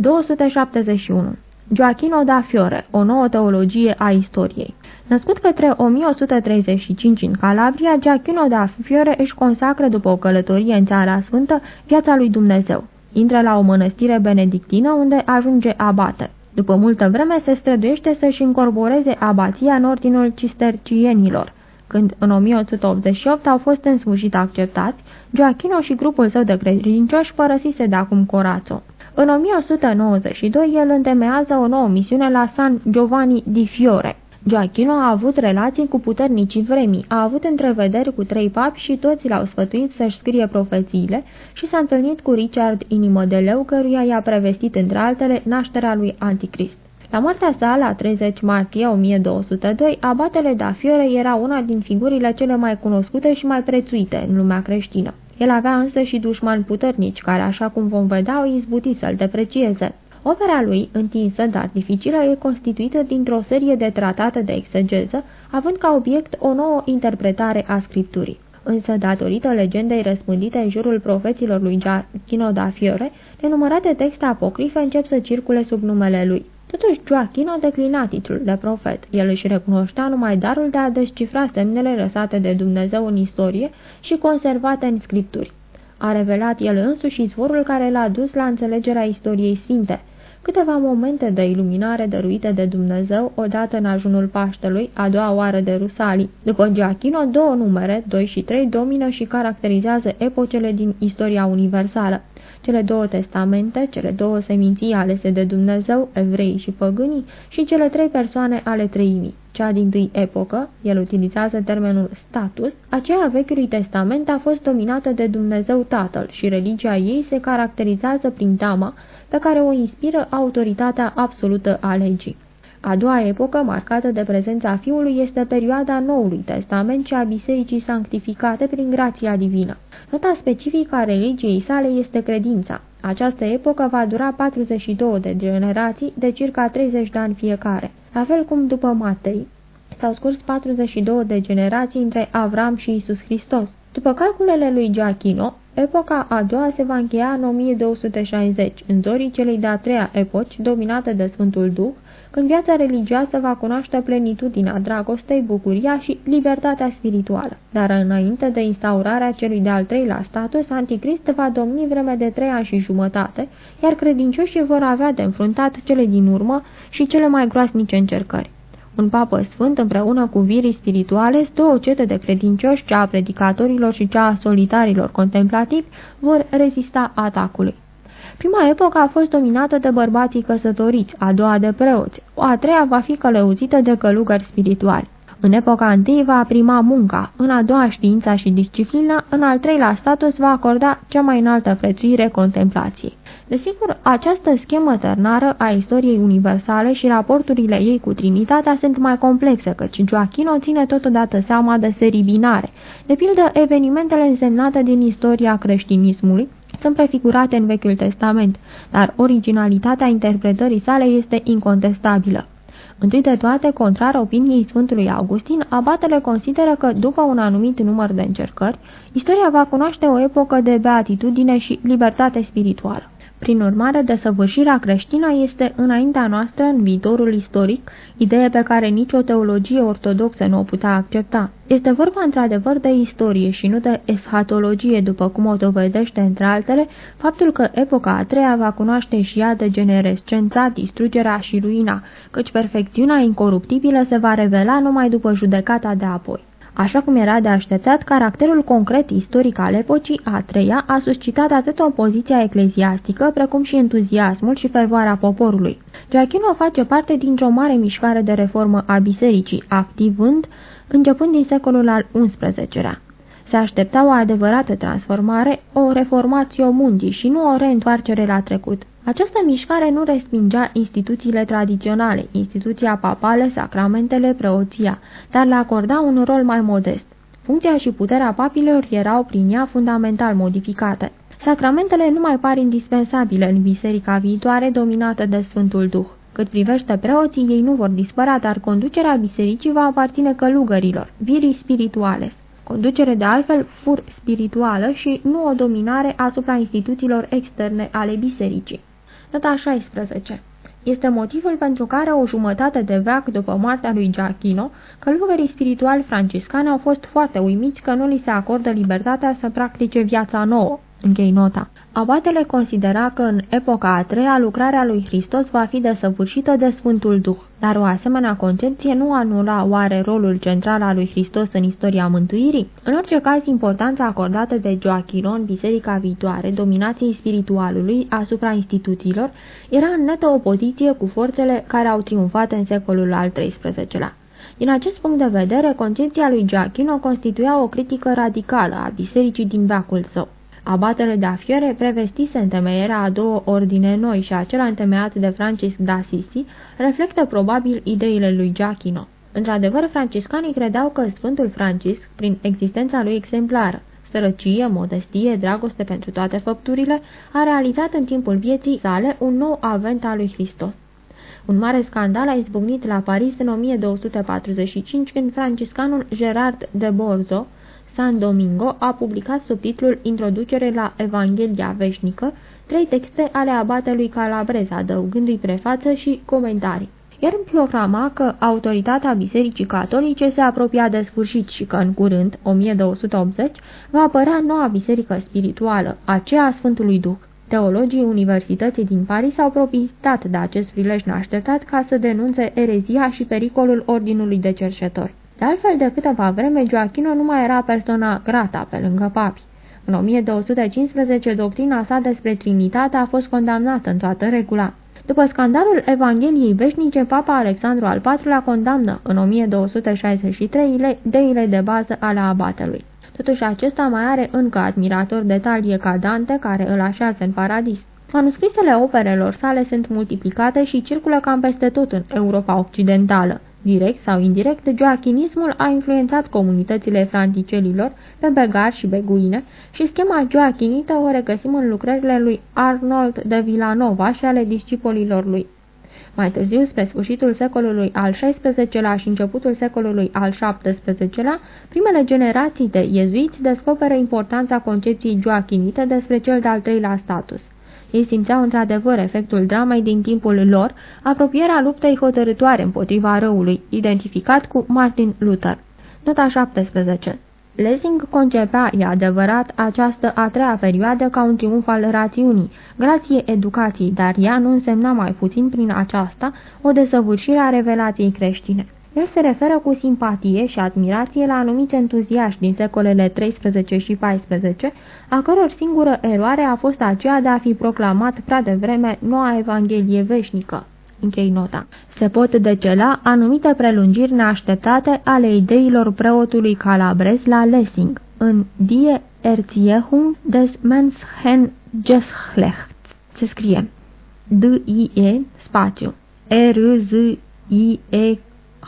271. Gioachino da Fiore, o nouă teologie a istoriei. Născut către 1135 în Calabria, Gioachino da Fiore își consacră după o călătorie în Țara Sfântă viața lui Dumnezeu. Intră la o mănăstire benedictină unde ajunge abate. După multă vreme se străduiește să-și încorporeze abația în ordinul cistercienilor. Când în 1188 au fost în sfârșit acceptați, Gioachino și grupul său de credincioși părăsise de acum Corațo. În 1192 el întemeiază o nouă misiune la San Giovanni di Fiore. Gioachino a avut relații cu puternicii vremii, a avut întrevederi cu trei papi și toți l-au sfătuit să-și scrie profețiile și s-a întâlnit cu Richard Inimă de Leu, căruia i-a prevestit între altele nașterea lui Anticrist. La moartea sa, la 30 martie 1202, abatele da Fiore era una din figurile cele mai cunoscute și mai prețuite în lumea creștină. El avea însă și dușmani puternici, care, așa cum vom vedea, au izbutit să-l deprecieze. Opera lui, întinsă, dar dificilă, e constituită dintr-o serie de tratate de exegeză, având ca obiect o nouă interpretare a scripturii. Însă, datorită legendei răspândite în jurul profeților lui Giacchino da Fiore, nenumărate texte apocrife încep să circule sub numele lui. Totuși, Joachino declina titlul de profet. El își recunoștea numai darul de a descifra semnele lăsate de Dumnezeu în istorie și conservate în scripturi. A revelat el însuși izvorul care l-a dus la înțelegerea istoriei sfinte, câteva momente de iluminare dăruite de Dumnezeu odată în ajunul Paștelui, a doua oară de Rusalii. După Giachino, două numere, 2 și 3, domină și caracterizează epocele din istoria universală cele două testamente, cele două seminții alese de Dumnezeu, evrei și păgânii, și cele trei persoane ale treimii. Cea din tâi epocă, el utilizează termenul status, aceea Vechiului Testament a fost dominată de Dumnezeu Tatăl și religia ei se caracterizează prin tama pe care o inspiră autoritatea absolută a legii. A doua epocă, marcată de prezența Fiului, este perioada Noului Testament și a Bisericii sanctificate prin grația divină. Nota specifică a religiei sale este credința. Această epocă va dura 42 de generații, de circa 30 de ani fiecare. La fel cum după Matei, s-au scurs 42 de generații între Avram și Isus Hristos. După calculele lui Giachino, epoca a doua se va încheia în 1260, în zorii celei de-a treia epoci, dominată de Sfântul Duh, când viața religioasă va cunoaște plenitudinea dragostei, bucuria și libertatea spirituală. Dar înainte de instaurarea celui de-al treilea status, Anticrist va domni vreme de trei ani și jumătate, iar credincioșii vor avea de înfruntat cele din urmă și cele mai groasnice încercări. Un papă sfânt împreună cu virii spirituale, două cete de credincioși, cea a predicatorilor și cea a solitarilor contemplativi, vor rezista atacului. Prima epocă a fost dominată de bărbații căsătoriți, a doua de preoți, o a treia va fi călăuzită de călugări spirituali. În epoca întâi va prima munca, în a doua știința și disciplina, în al treilea status va acorda cea mai înaltă prețuire contemplației. Desigur, această schemă ternară a istoriei universale și raporturile ei cu Trinitatea sunt mai complexe, căci Joachino ține totodată seama de serii binare, de pildă evenimentele însemnate din istoria creștinismului, sunt prefigurate în Vechiul Testament, dar originalitatea interpretării sale este incontestabilă. Întâi de toate, contrar opiniei Sfântului Augustin, abatele consideră că, după un anumit număr de încercări, istoria va cunoaște o epocă de beatitudine și libertate spirituală. Prin urmare, desăvârșirea creștină este înaintea noastră în viitorul istoric, idee pe care nicio teologie ortodoxă nu o putea accepta. Este vorba într-adevăr de istorie și nu de eschatologie, după cum o dovedește, între altele, faptul că epoca a treia va cunoaște și ea degenerescența, distrugerea și ruina, căci perfecțiunea incoruptibilă se va revela numai după judecata de apoi. Așa cum era de așteptat, caracterul concret istoric al epocii a treia a suscitat atât opoziția ecleziastică, precum și entuziasmul și fervoarea poporului. Giachino face parte dintr-o mare mișcare de reformă a bisericii, activând începând din secolul al XI-lea. Se aștepta o adevărată transformare, o reformatio mundi și nu o reîntoarcere la trecut. Această mișcare nu respingea instituțiile tradiționale, instituția papală, sacramentele, preoția, dar le acorda un rol mai modest. Funcția și puterea papilor erau prin ea fundamental modificate. Sacramentele nu mai par indispensabile în biserica viitoare dominată de Sfântul Duh. Cât privește preoții, ei nu vor dispărea, dar conducerea bisericii va aparține călugărilor, virii spirituales. Conducere de altfel pur spirituală și nu o dominare asupra instituțiilor externe ale bisericii. Nota 16 este motivul pentru care o jumătate de veac după moartea lui Giacchino, călugării spirituali franciscani au fost foarte uimiți că nu li se acordă libertatea să practice viața nouă. Închei nota. Abatele considera că în epoca a treia lucrarea lui Hristos va fi desăvârșită de Sfântul Duh, dar o asemenea concepție nu anula oare rolul central al lui Hristos în istoria mântuirii? În orice caz, importanța acordată de Joachino în biserica viitoare, dominației spiritualului asupra instituțiilor, era în netă opoziție cu forțele care au triumfat în secolul al XIII-lea. Din acest punct de vedere, concepția lui Giachino constituia o critică radicală a bisericii din veacul său. Abatele de Afiore prevestise întemeierea a două ordine noi și acela întemeiat de Francisc d'Assisi reflectă probabil ideile lui Giachino. Într-adevăr, franciscanii credeau că Sfântul Francisc, prin existența lui exemplară, sărăcie, modestie, dragoste pentru toate făpturile, a realizat în timpul vieții sale un nou avent al lui Hristos. Un mare scandal a izbucnit la Paris în 1245 când franciscanul Gerard de Borzo, San Domingo a publicat sub titlul Introducere la Evanghelia Veșnică trei texte ale abatelui Calabrez, adăugându-i prefață și comentarii. Iar proclama că autoritatea Bisericii Catolice se apropia de sfârșit și că în curând, 1280, va apărea noua biserică spirituală, aceea a Sfântului Duh. Teologii Universității din Paris au profitat de acest prilej neașteptat ca să denunțe erezia și pericolul ordinului de cercetori. De altfel, de câteva vreme, Joachino nu mai era persoana grata pe lângă papi. În 1215, doctrina sa despre Trinitate a fost condamnată în toată regula. După scandalul Evangheliei veșnice, Papa Alexandru al IV-lea condamnă în 1263 deile de bază ale abatelui. Totuși acesta mai are încă admirator de talie ca Dante, care îl așează în paradis. Manuscrisele operelor sale sunt multiplicate și circulă cam peste tot în Europa Occidentală. Direct sau indirect, joachinismul a influențat comunitățile franticelilor pe begar și beguine și schema joachinită o regăsim în lucrările lui Arnold de Villanova și ale discipolilor lui. Mai târziu, spre sfârșitul secolului al XVI-lea și începutul secolului al XVII-lea, primele generații de iezuiți descoperă importanța concepției joachinite despre cel de-al treilea status – ei simțeau într-adevăr efectul dramei din timpul lor, apropierea luptei hotărătoare împotriva răului, identificat cu Martin Luther. Nota 17 Lessing concepea, e adevărat, această a treia perioadă ca un triumf al rațiunii, grație educației, dar ea nu însemna mai puțin prin aceasta o desăvârșire a revelației creștine. El se referă cu simpatie și admirație la anumiți entuziaști din secolele 13 și 14, a căror singură eroare a fost aceea de a fi proclamat prea devreme noua Evanghelie veșnică. Închei nota. Se pot decela anumite prelungiri neașteptate ale ideilor preotului Calabres la Lessing, în Die Erziehung des Menschen Geschlecht. Se scrie D-I-E spațiu R-Z-I-E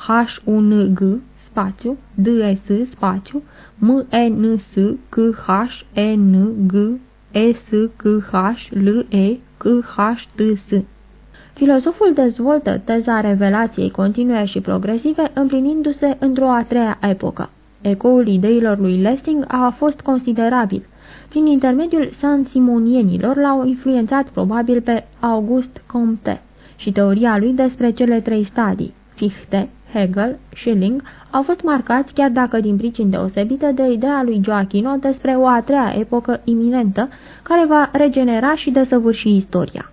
H-U-N-G, spațiu, D-S, spațiu, M-E-N-S, C-H-E-N-G, E-S-C-H-L-E, C-H-T-S. Filozoful dezvoltă teza revelației continue și progresive împlinindu-se într-o a treia epocă. Ecoul ideilor lui Lessing a fost considerabil. Prin intermediul san-simonienilor l-au influențat probabil pe August Comte și teoria lui despre cele trei stadii, Fichte, Hegel, Schilling au fost marcați chiar dacă din pricini deosebite de ideea lui Joachino despre o a treia epocă iminentă care va regenera și desăvârși istoria.